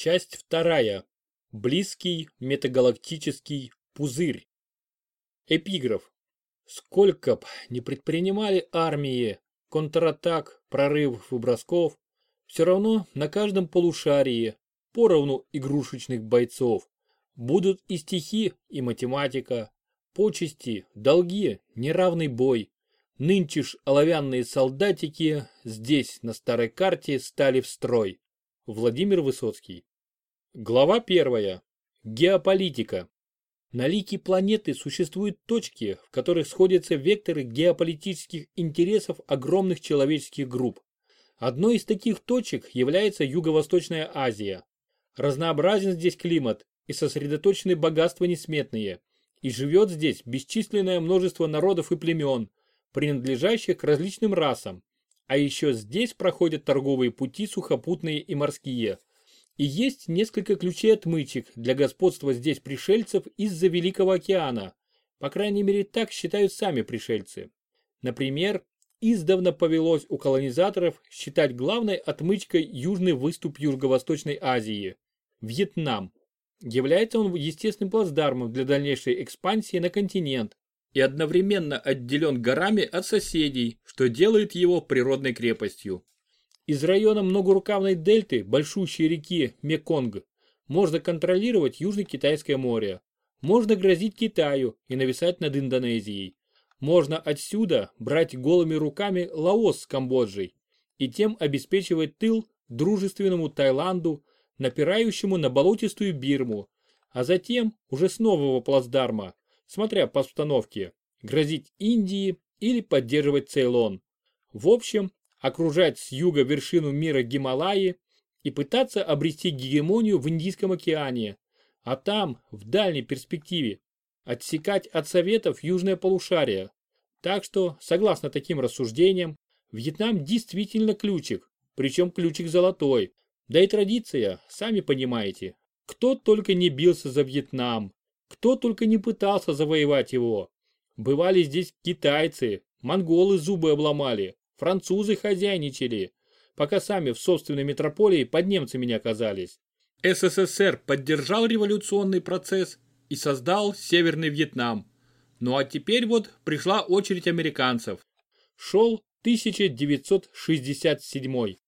Часть вторая. Близкий метагалактический пузырь. Эпиграф. Сколько б не предпринимали армии, контратак, прорывов и бросков, все равно на каждом полушарии, поровну игрушечных бойцов, будут и стихи, и математика, почести, долги, неравный бой. Нынче ж оловянные солдатики здесь, на старой карте, стали в строй. Владимир Высоцкий. Глава первая. Геополитика. На лике планеты существуют точки, в которых сходятся векторы геополитических интересов огромных человеческих групп. Одной из таких точек является Юго-Восточная Азия. Разнообразен здесь климат и сосредоточены богатства несметные. И живет здесь бесчисленное множество народов и племен, принадлежащих к различным расам. А еще здесь проходят торговые пути сухопутные и морские. И есть несколько ключей отмычек для господства здесь пришельцев из-за Великого океана. По крайней мере так считают сами пришельцы. Например, издавна повелось у колонизаторов считать главной отмычкой южный выступ Юго-Восточной Азии – Вьетнам. Является он естественным плацдармом для дальнейшей экспансии на континент и одновременно отделен горами от соседей, что делает его природной крепостью. Из района многорукавной дельты большущей реки Меконг можно контролировать Южно-Китайское море. Можно грозить Китаю и нависать над Индонезией. Можно отсюда брать голыми руками Лаос с Камбоджей и тем обеспечивать тыл дружественному Таиланду, напирающему на болотистую Бирму, а затем уже с нового плацдарма, смотря по обстановке, грозить Индии или поддерживать Цейлон. В общем, окружать с юга вершину мира Гималаи и пытаться обрести гегемонию в Индийском океане, а там, в дальней перспективе, отсекать от Советов южное полушарие. Так что, согласно таким рассуждениям, Вьетнам действительно ключик, причем ключик золотой. Да и традиция, сами понимаете. Кто только не бился за Вьетнам, кто только не пытался завоевать его. Бывали здесь китайцы, монголы зубы обломали, французы хозяйничали, пока сами в собственной метрополии под немцами не оказались. СССР поддержал революционный процесс и создал Северный Вьетнам. Ну а теперь вот пришла очередь американцев. Шел 1967